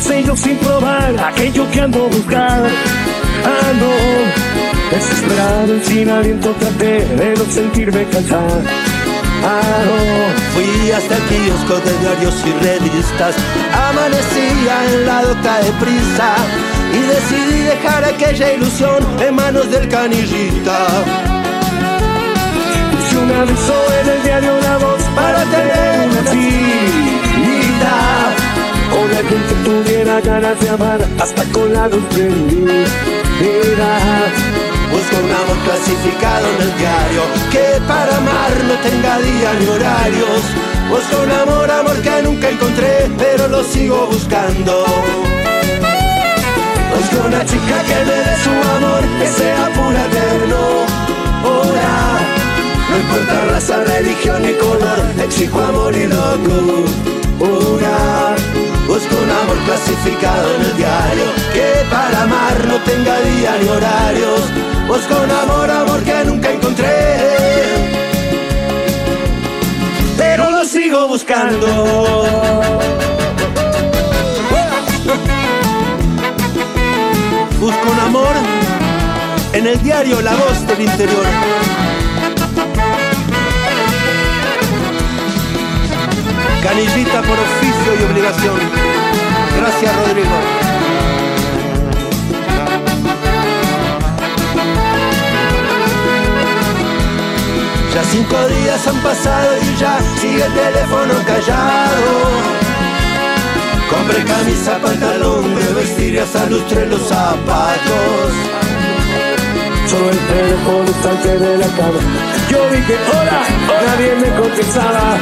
sello sin probar aquello que ando buscando. Ando desesperado y sin aliento traté de no sentirme cansado. Fui hasta el kiosco de diarios y revistas, amanecía en la doca de prisa y decidí dejar aquella ilusión en manos del canillita. Puse un aviso en el diario La Voz para tener una cita hasta con la luz prendida. Busco un amor clasificado en el diario que para amar no tenga día ni horarios. Busco un amor, amor que nunca encontré, pero lo sigo buscando. Busco una chica que me dé su amor, que sea pura eterno. Ora, no importa raza, religión ni color, exijo amor y locura. Busco un amor clasificado en el diario que para amar no tenga día ni horarios. Busco un amor, amor que nunca encontré. Pero lo sigo buscando. Busco un amor en el diario La Voz del Interior. Canillita por oficio y obligación. Gracias, Rodrigo. Ya cinco días han pasado y ya sigue el teléfono callado. Compré camisa, pantalón, de vestir y hasta lustré los zapatos. Solo el teléfono salte de la cama. Yo dije, hola, nadie me contestaba.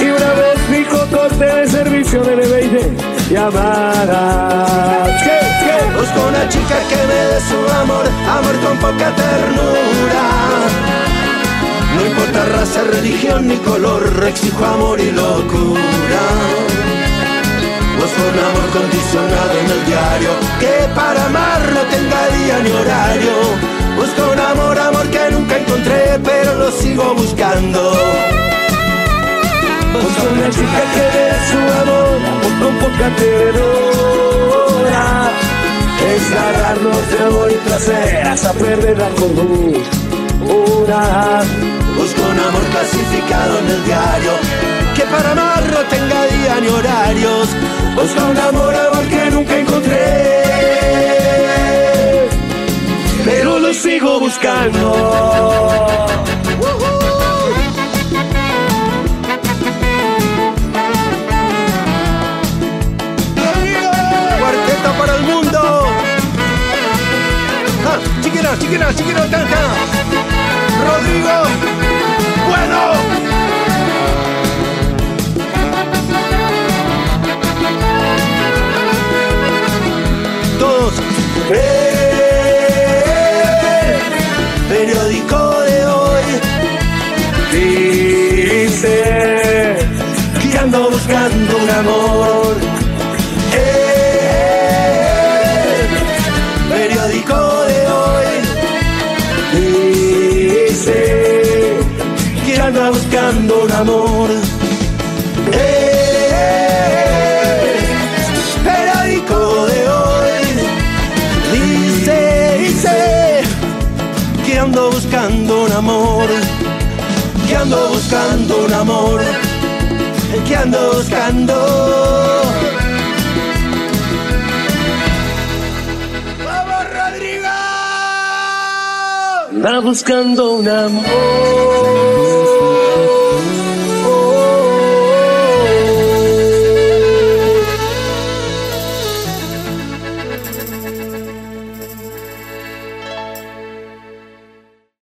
Y una vez dijo corte de servicio de B20 llamadas. ¿Qué? ¿Qué? Busco una chica que me dé su amor, amor con poca ternura. No importa raza, religión ni color, exijo amor y locura. Busco un amor condicionado en el diario Que para amar no tenga día ni horario Busco un amor, amor que nunca encontré Pero lo sigo buscando Busco una chica que dé su amor Con poca ternura Es agarrarnos de amor y placer Hasta perder la cordura. Busco un amor clasificado en el diario. Que para amar no tenga día ni horarios Busco un amor, amor que nunca encontré. Pero lo sigo buscando Chiquina, chiquina, chiquina, canta Rodrigo Bueno. Todos. Eh, Periódico de hoy. Dice que ando buscando un amor. Ando buscando un amor. Eh, periódico de hoy dice, dice que ando buscando un amor. Que ando buscando un amor que ando buscando. ¡Vamos, Rodrigo! Va buscando un amor